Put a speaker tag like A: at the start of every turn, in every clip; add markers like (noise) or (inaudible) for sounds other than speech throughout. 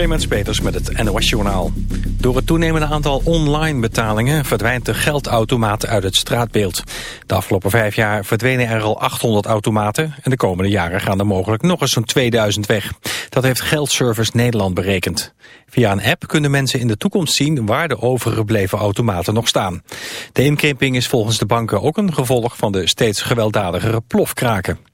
A: Clemens Peters met het NOS Journaal. Door het toenemende aantal online betalingen verdwijnt de geldautomaat uit het straatbeeld. De afgelopen vijf jaar verdwenen er al 800 automaten... en de komende jaren gaan er mogelijk nog eens zo'n 2000 weg. Dat heeft Geldservice Nederland berekend. Via een app kunnen mensen in de toekomst zien waar de overgebleven automaten nog staan. De inkrimping is volgens de banken ook een gevolg van de steeds gewelddadigere plofkraken.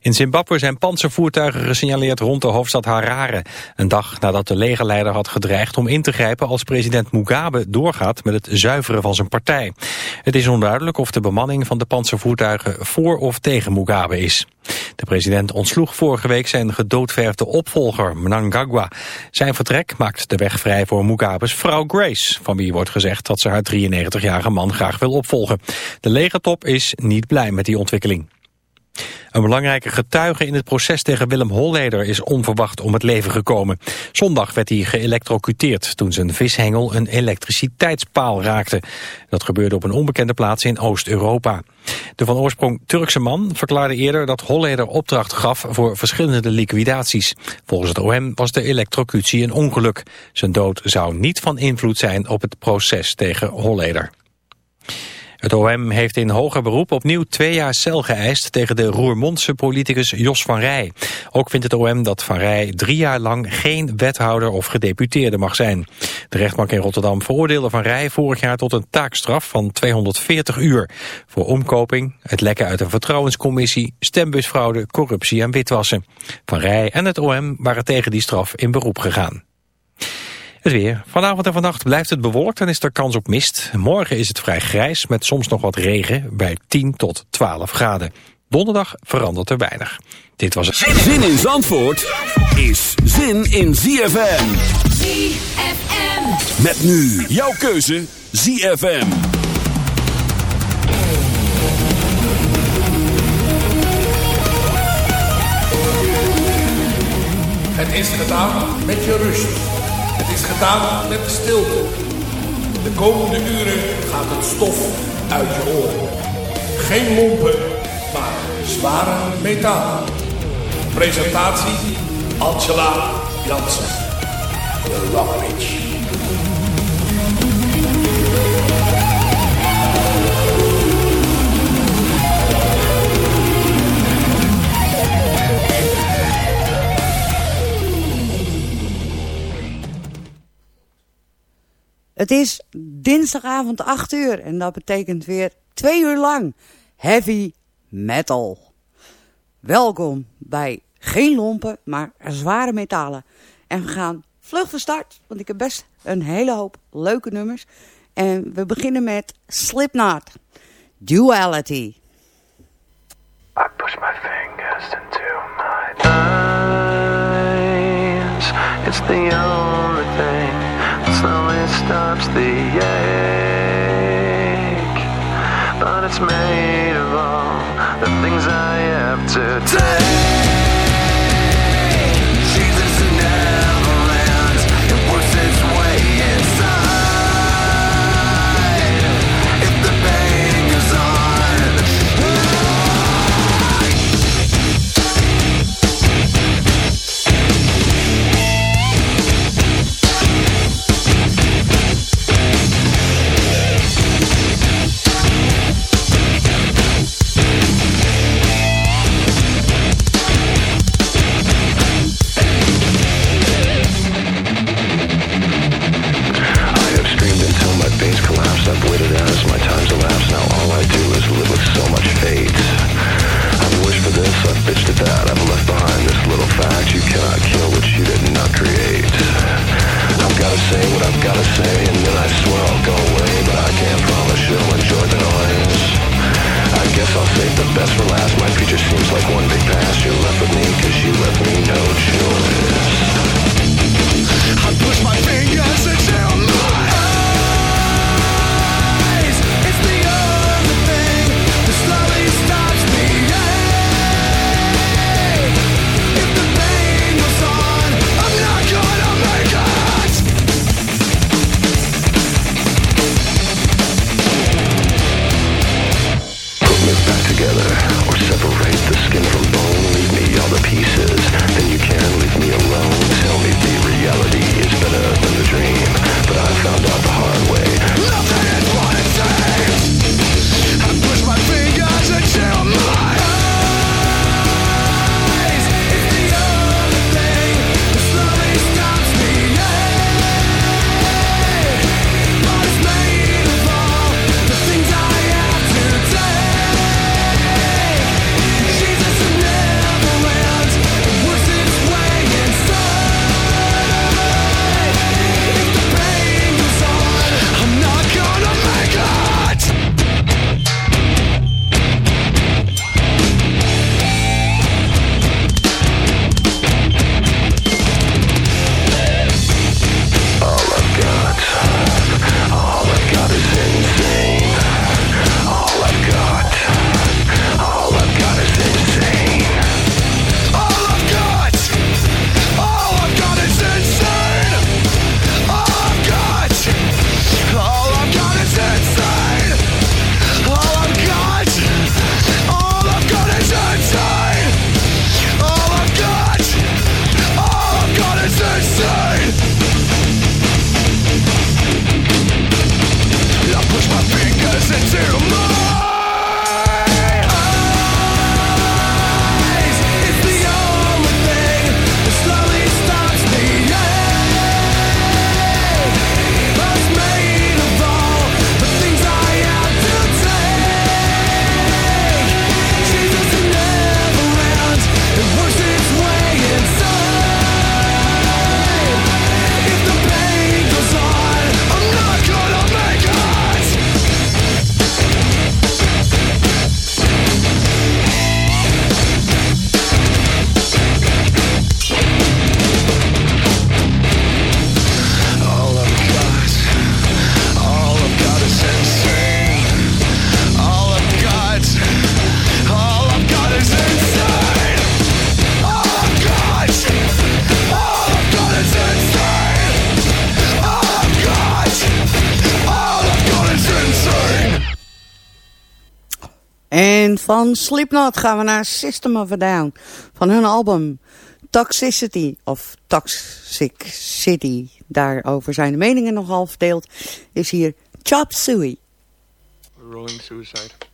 A: In Zimbabwe zijn panzervoertuigen gesignaleerd rond de hoofdstad Harare. Een dag nadat de legerleider had gedreigd om in te grijpen als president Mugabe doorgaat met het zuiveren van zijn partij. Het is onduidelijk of de bemanning van de panzervoertuigen voor of tegen Mugabe is. De president ontsloeg vorige week zijn gedoodverfde opvolger Mnangagwa. Zijn vertrek maakt de weg vrij voor Mugabe's vrouw Grace, van wie wordt gezegd dat ze haar 93-jarige man graag wil opvolgen. De legertop is niet blij met die ontwikkeling. Een belangrijke getuige in het proces tegen Willem Holleder is onverwacht om het leven gekomen. Zondag werd hij geëlectrocuteerd toen zijn vishengel een elektriciteitspaal raakte. Dat gebeurde op een onbekende plaats in Oost-Europa. De van oorsprong Turkse man verklaarde eerder dat Holleder opdracht gaf voor verschillende liquidaties. Volgens het OM was de elektrocutie een ongeluk. Zijn dood zou niet van invloed zijn op het proces tegen Holleder. Het OM heeft in hoger beroep opnieuw twee jaar cel geëist tegen de Roermondse politicus Jos van Rij. Ook vindt het OM dat Van Rij drie jaar lang geen wethouder of gedeputeerde mag zijn. De rechtbank in Rotterdam veroordeelde Van Rij vorig jaar tot een taakstraf van 240 uur. Voor omkoping, het lekken uit een vertrouwenscommissie, stembusfraude, corruptie en witwassen. Van Rij en het OM waren tegen die straf in beroep gegaan. Het weer. Vanavond en vannacht blijft het bewolkt en is er kans op mist. Morgen is het vrij grijs met soms nog wat regen bij 10 tot 12 graden. Donderdag verandert er weinig. Dit was het.
B: Zin in Zandvoort is zin in ZFM.
C: ZFM.
B: Met nu jouw keuze ZFM.
D: Het is gedaan met je rust. Het is gedaan met stilte. De komende uren gaat het stof uit je oren. Geen lompen, maar zware metaal. Presentatie Angela Jansen. De Rockridge.
E: Het is dinsdagavond 8 uur en dat betekent weer twee uur lang heavy metal. Welkom bij geen lompen, maar zware metalen. En we gaan vlug van start, want ik heb best een hele hoop leuke nummers. En we beginnen met Slipknot, Duality.
F: I push my fingers into my eyes. It's the only thing stops the ache. But it's made of all the things I have to take.
E: Van Slipknot gaan we naar System of a Down. Van hun album Toxicity of Toxic City. Daarover zijn de meningen nogal verdeeld. Is hier Chop Suey.
C: Rolling Suicide.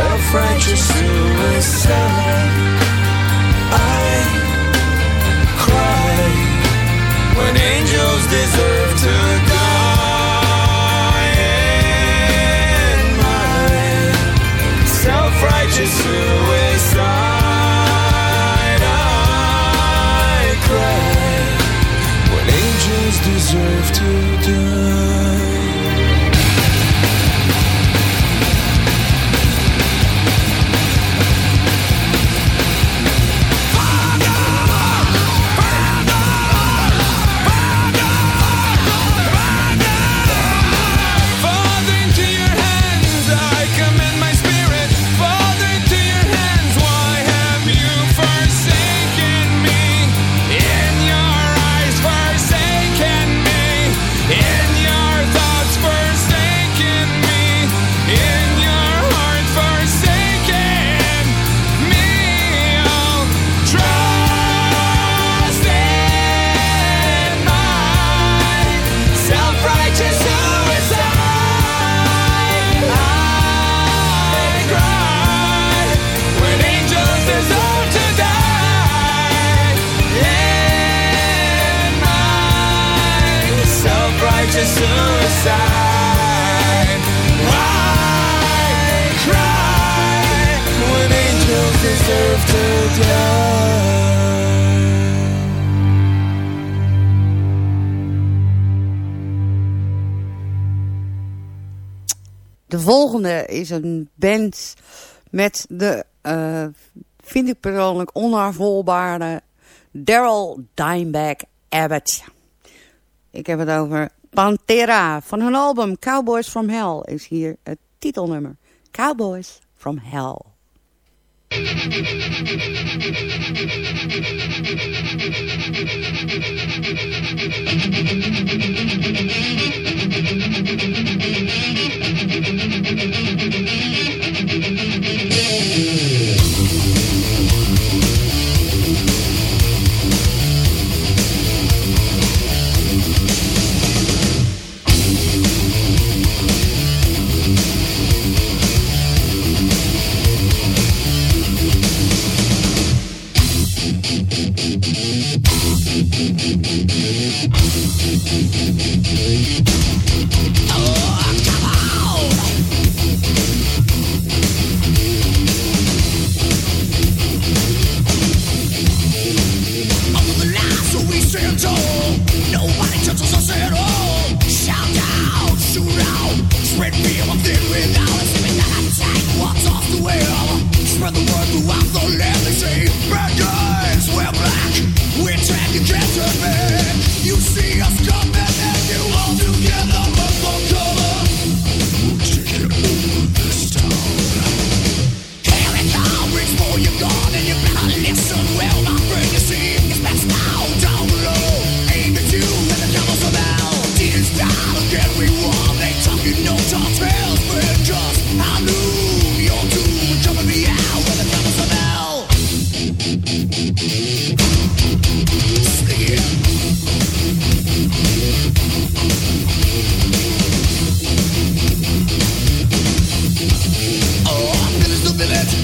G: self-righteous suicide. I cry when angels deserve to die. My self-righteous suicide. I cry when angels deserve to die.
E: een band met de, eh, vind ik persoonlijk, onafvolbare Daryl Dimebag Abbott. Ik heb het over Pantera. Van hun album Cowboys from Hell is hier het titelnummer. Cowboys from Hell. (laughs)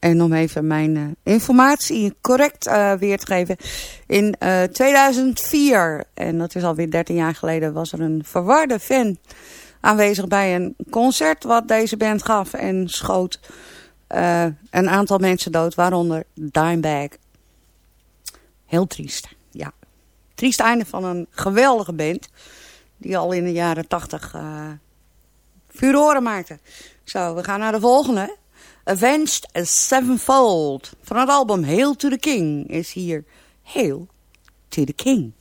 E: En om even mijn eh, informatie correct eh, weer te geven. In eh, 2004, en dat is alweer 13 jaar geleden, was er een verwarde fan aanwezig bij een concert wat deze band gaf. En schoot een aantal mensen dood, waaronder Dimebag. Heel triest, ja. Triest einde van een geweldige band. Die al in de jaren 80 furoren maakte. Zo, we gaan naar de volgende. Avenged Sevenfold. Van het album Hail to the King is hier Hail to the King.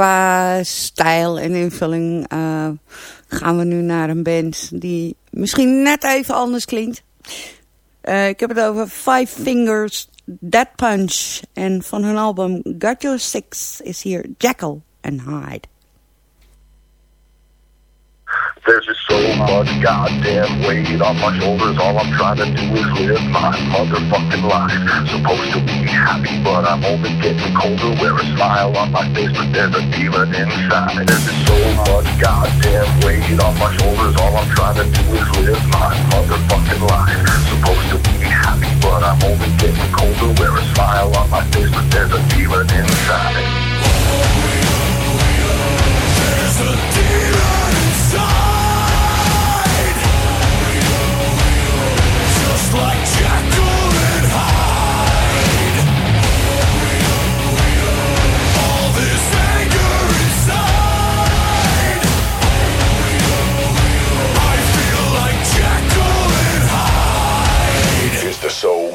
E: Qua stijl en invulling eh, gaan we nu naar een band die misschien net even anders klinkt. Eh, ik heb het over Five Fingers Dead Punch. En van hun album Got Your Six is hier Jackal and Hyde.
H: There's just so much goddamn weight on my shoulders. All I'm trying to do is live my motherfucking life. Supposed to be happy, but I'm only getting colder. Wear a smile on my face, but there's a demon inside. There's just so much goddamn weight on my shoulders. All I'm trying to do is live my motherfucking life. Supposed to be happy, but I'm only getting colder. Wear a smile on my face, but there's a demon inside.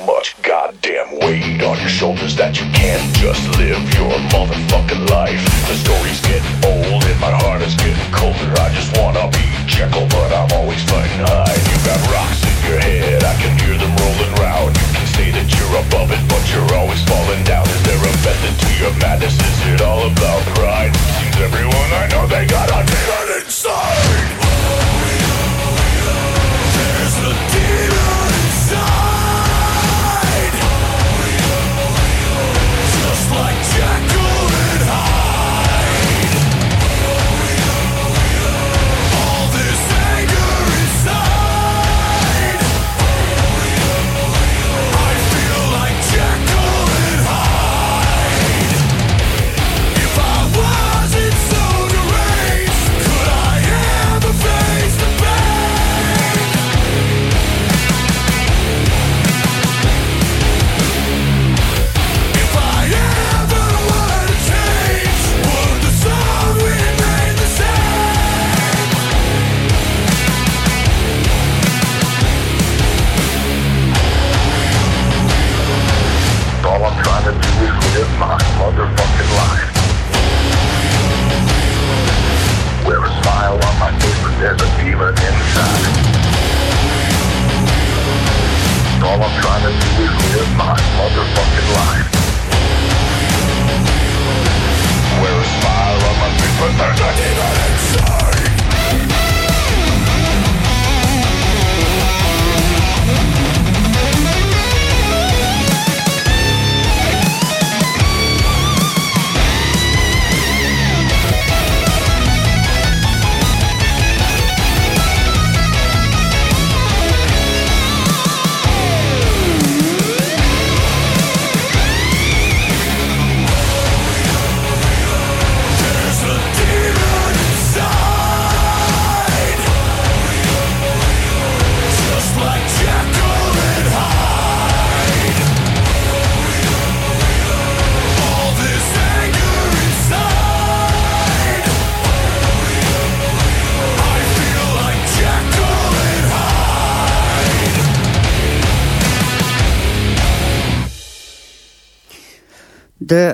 H: Much goddamn weight on your shoulders that you can't just live your motherfucking life? The stories get old and my heart is getting colder. I just wanna be Jekyll, but I'm always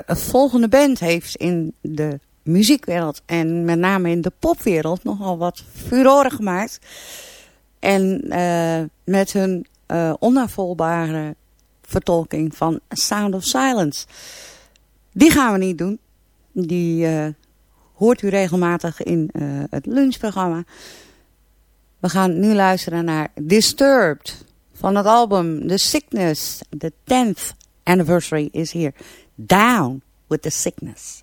E: De volgende band heeft in de muziekwereld en met name in de popwereld nogal wat furoren gemaakt. En eh, met hun onnavolgbare vertolking van Sound of Silence. Die gaan we niet doen. Die eh, hoort u regelmatig in het lunchprogramma. We gaan nu luisteren naar Disturbed van het album The Sickness. The 10th anniversary is here. Down with the sickness.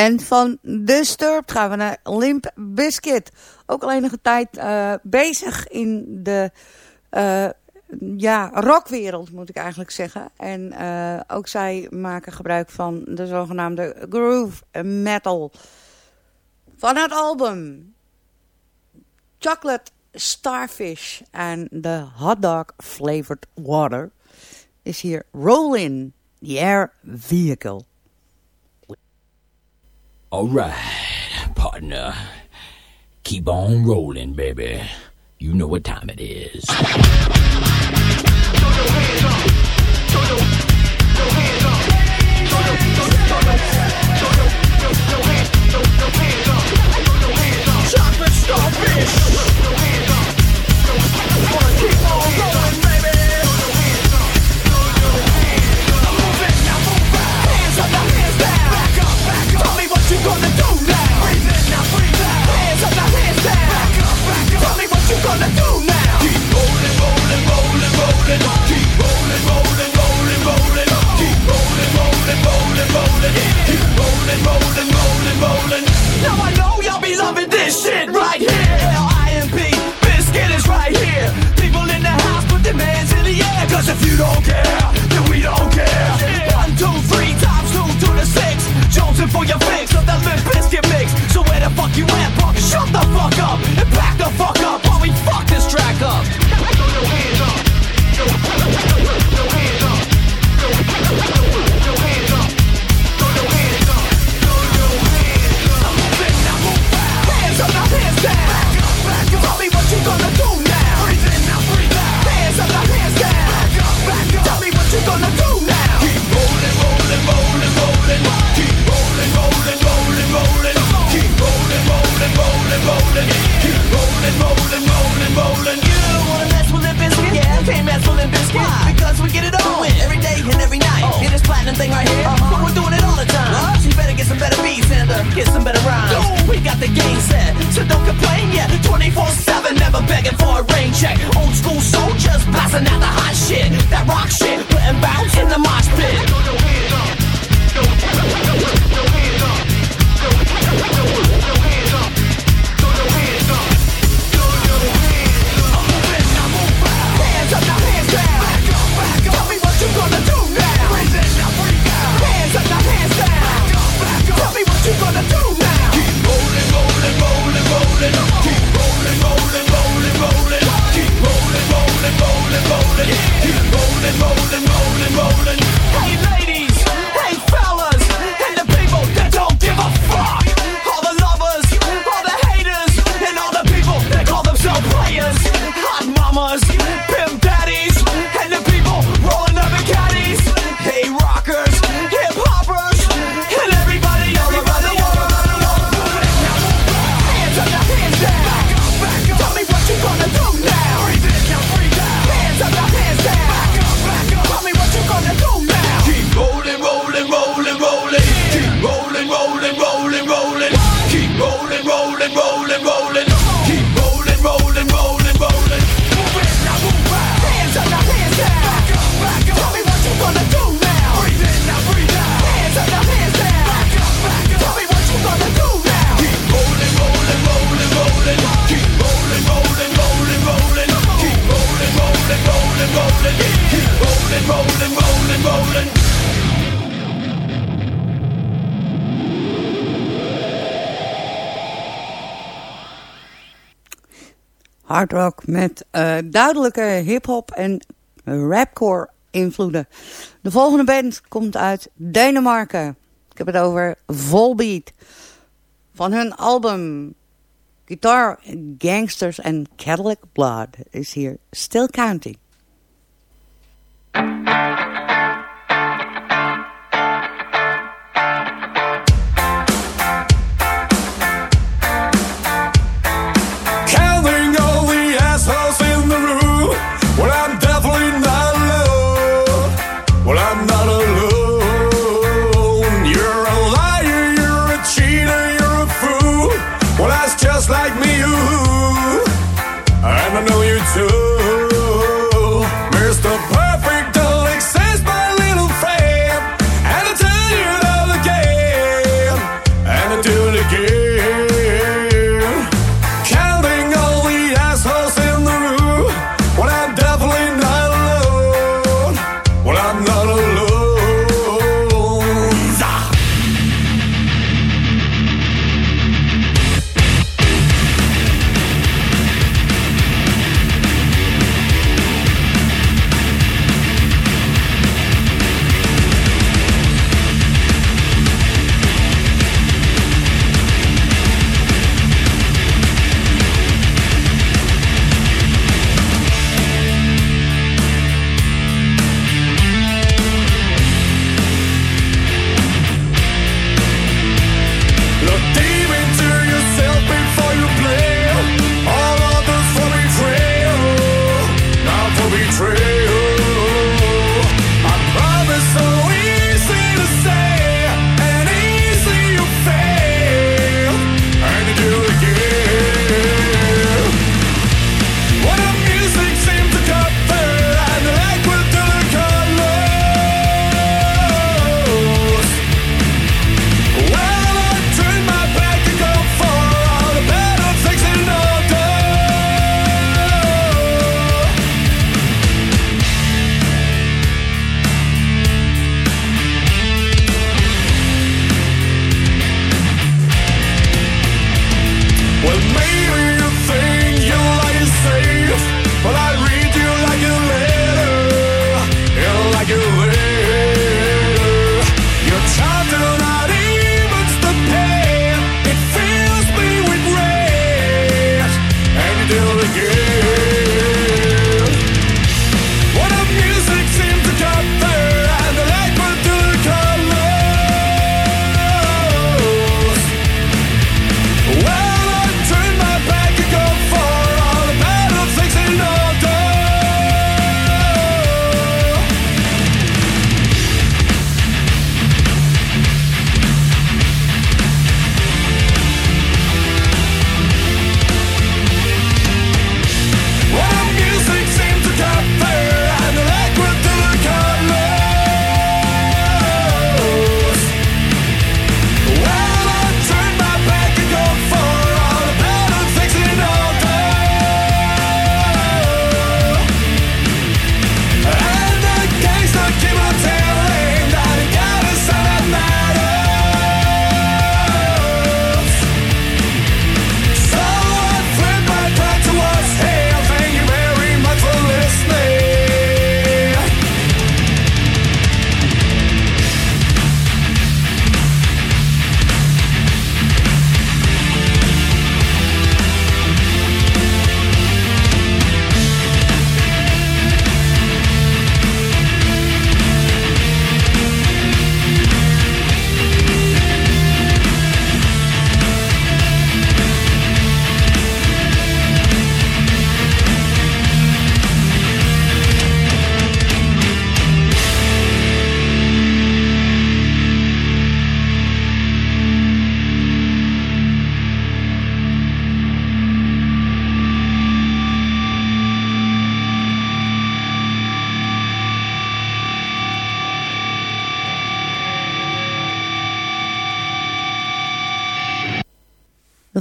E: En van Disturbed gaan we naar Limp Biscuit. Ook al enige tijd eh, bezig in de eh, ja, rockwereld, moet ik eigenlijk zeggen. En eh, ook zij maken gebruik van de zogenaamde groove metal. Van het album Chocolate Starfish en de hotdog flavored water is hier Rollin' the Air Vehicle.
I: All right, partner. Keep on rolling, baby. You know what time it is.
J: Throw your hands up. Throw your, throw your hands up. Throw your, throw your, throw your. now? Keep rolling, rolling, rolling, rolling. Keep. Keep. Keep. Now I know y'all be loving this shit right here. Biscuit is right here. People in the house put their hands in the if you don't care, then we don't care. One, two, three, times two to the six. For your fix of limp biscuit mix. So where the fuck you at, punk? Shut the fuck up and pack the fuck we fuck this track up.
E: hard met eh, duidelijke hip-hop en rapcore invloeden. De volgende band komt uit Denemarken. Ik heb het over Volbeat. Van hun album Guitar Gangsters en Catholic Blood is hier Still Counting.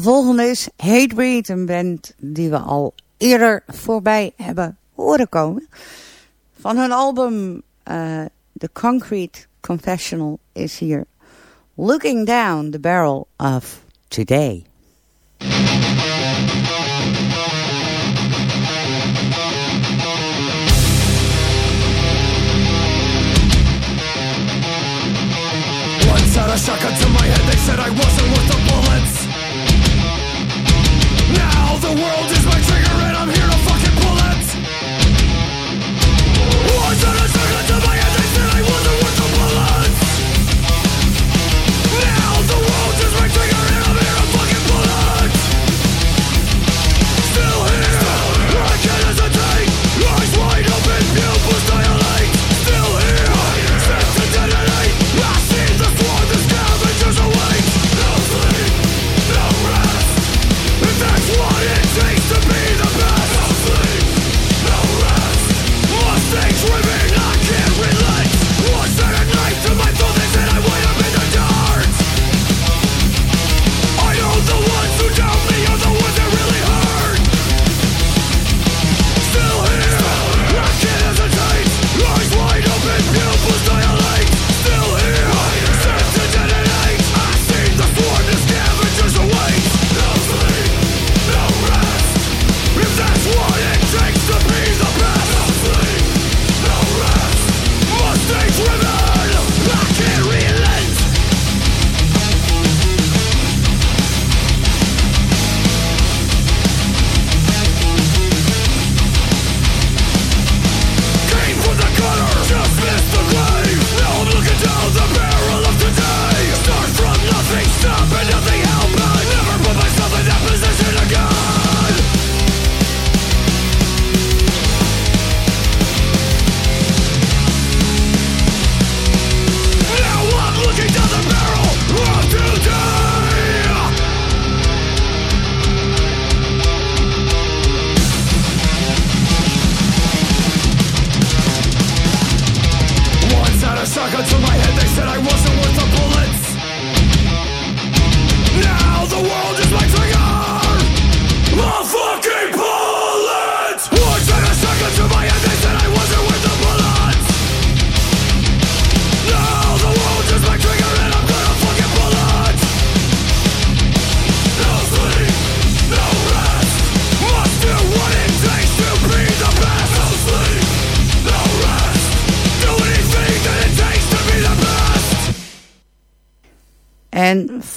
E: Volgende is Hatebreed, een band die we al eerder voorbij hebben horen komen. Van hun album eh, The Concrete Confessional is hier Looking Down the Barrel of Today.
G: Once had shotgun to my head, they said I wasn't worth a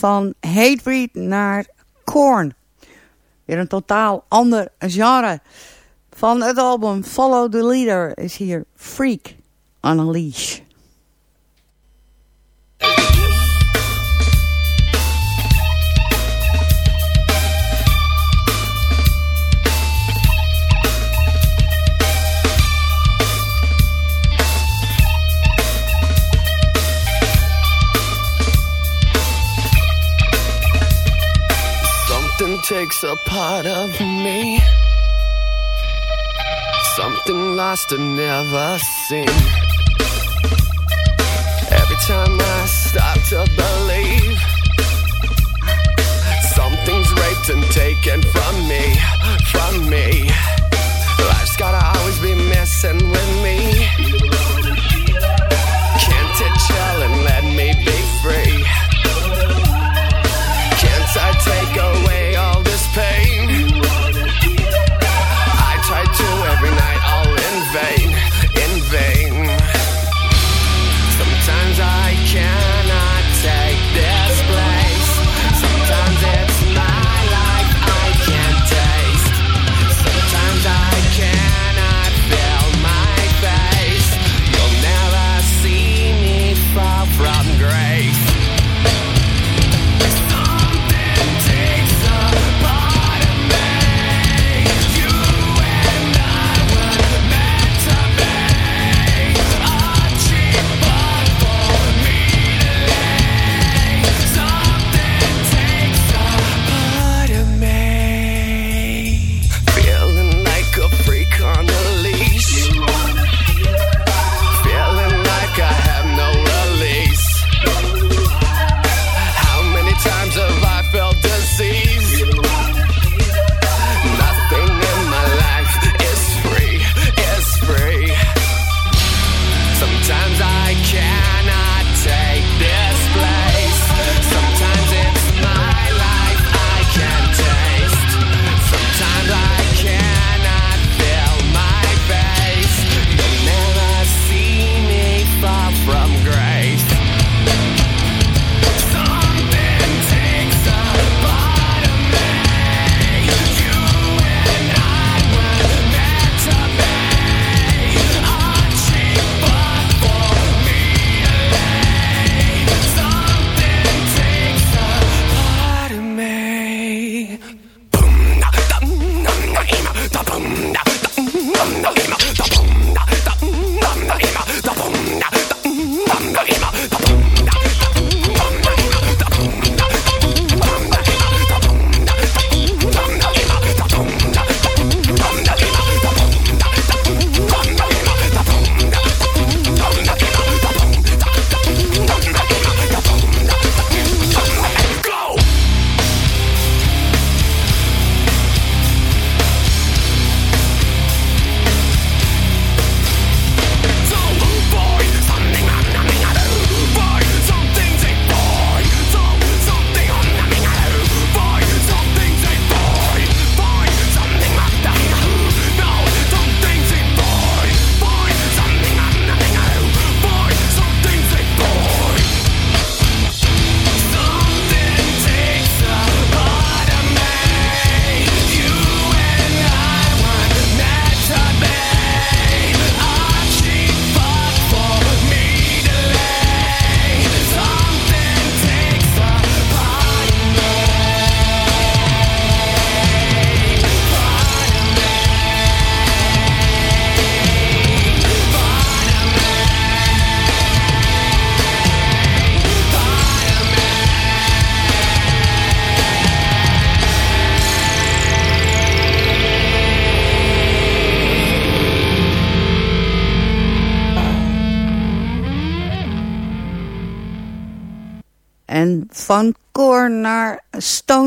E: van Hatebreed naar Korn. Weer een totaal ander genre. Van het album Follow the Leader is hier Freak on a Leash.
F: takes a part of me. Something lost and never seen. Every time I stop to believe, something's raped and taken from me, from me. Life's gotta always be messing with me. Can't it chill and let me be free? Can't I take away?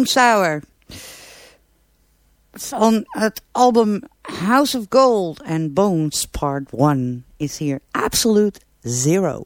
F: Tom
G: Sauer. Van het album House of Gold and Bones Part 1 is hier Absolute Zero.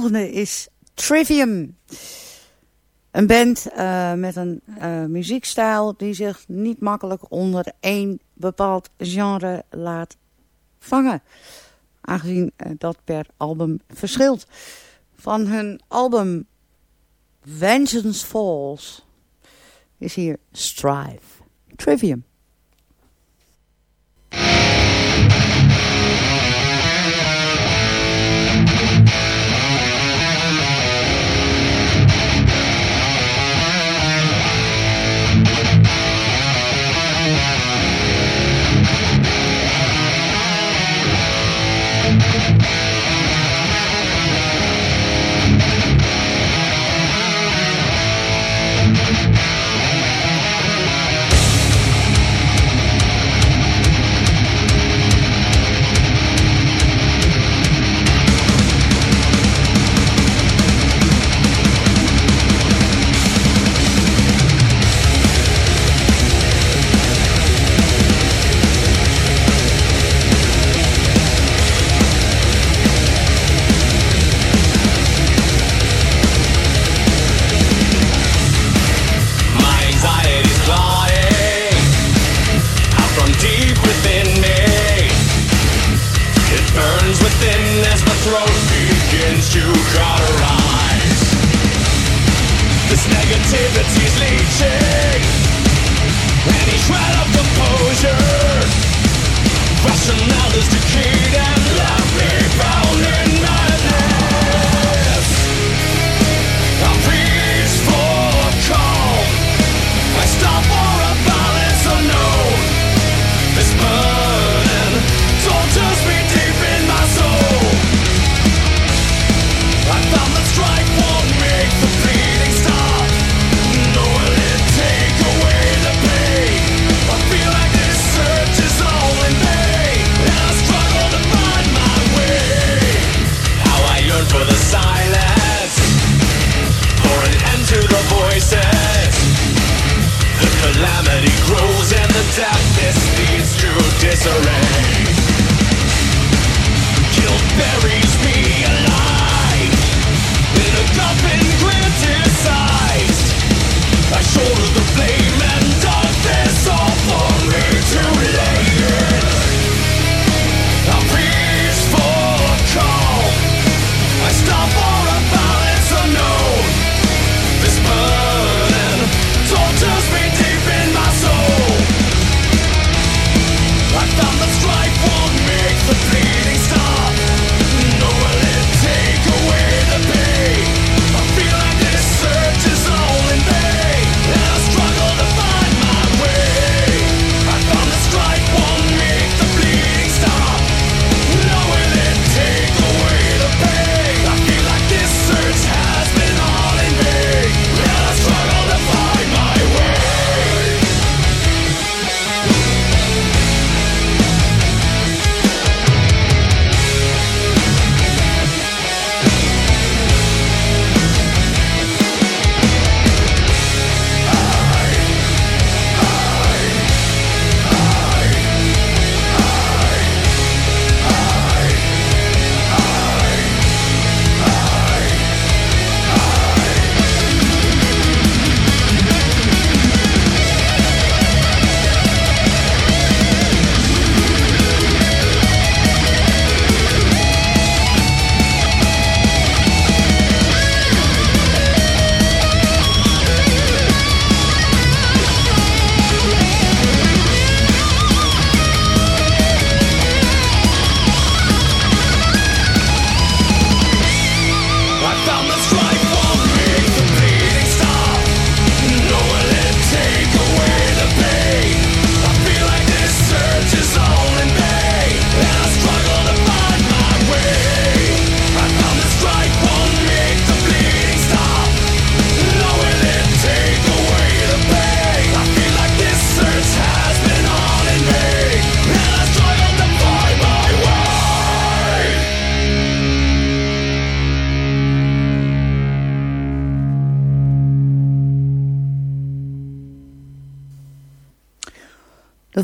G: volgende is Trivium. Een band eh, met een eh, muziekstijl die zich niet makkelijk onder één bepaald genre laat vangen. Aangezien eh, dat per album verschilt. Van hun album Vengeance Falls is hier Strive. Trivium.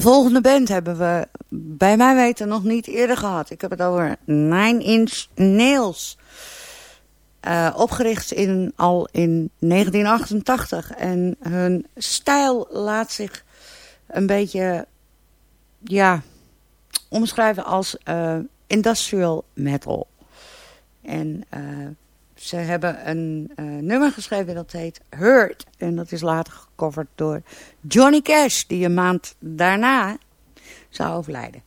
E: volgende band hebben we bij mij weten nog niet eerder gehad. Ik heb het over Nine Inch Nails. Eh, opgericht in, al in 1988. En hun stijl laat zich een beetje ja, omschrijven als eh, industrial metal. En eh, ze hebben een eh, nummer geschreven dat heet Hurt. En dat is later gecoverd door Johnny Cash, die een maand daarna zou overlijden.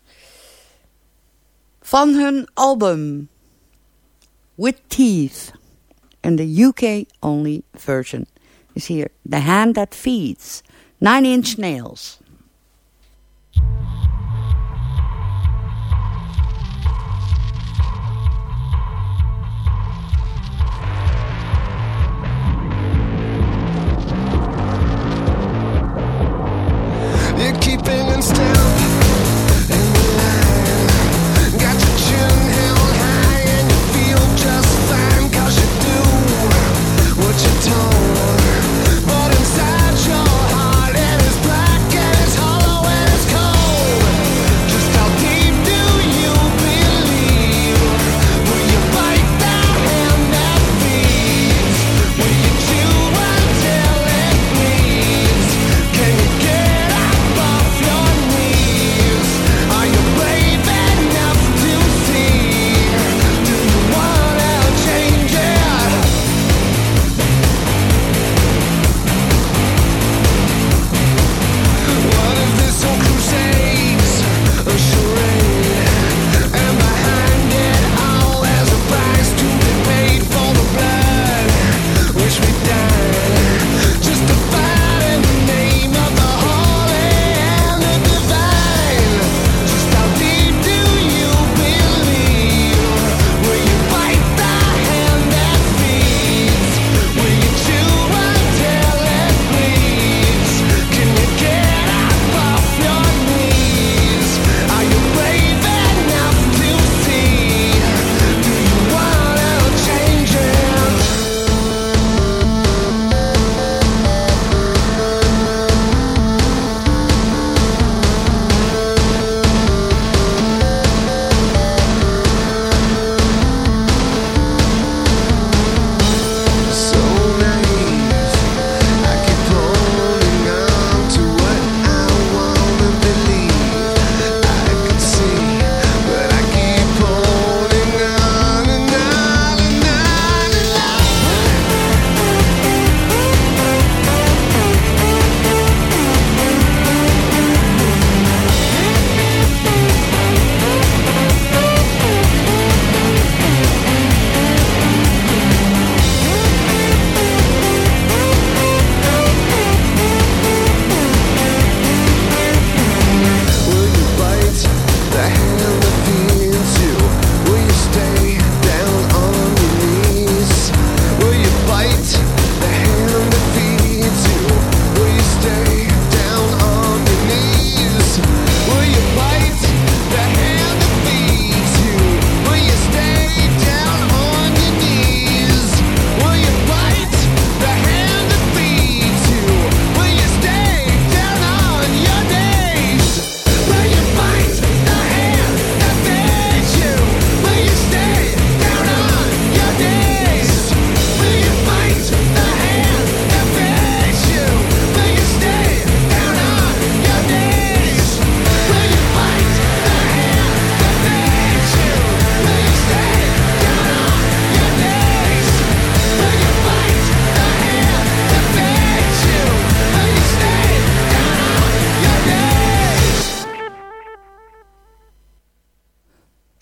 E: Van hun album With Teeth in the UK Only version is hier The Hand That Feeds, Nine Inch Nails.
G: sleeping instead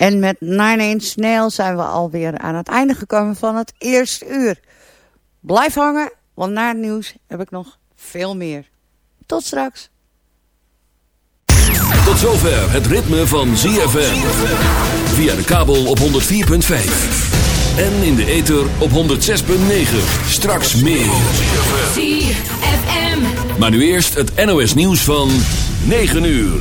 E: En met Nine Inch Nails zijn we alweer aan het einde gekomen van het eerste uur. Blijf hangen, want na het nieuws heb ik nog veel meer. Tot straks.
B: Tot zover het ritme van ZFM. Via de kabel op 104.5. En in de ether op 106.9. Straks meer.
K: ZFM.
B: Maar nu eerst het NOS nieuws van 9 uur.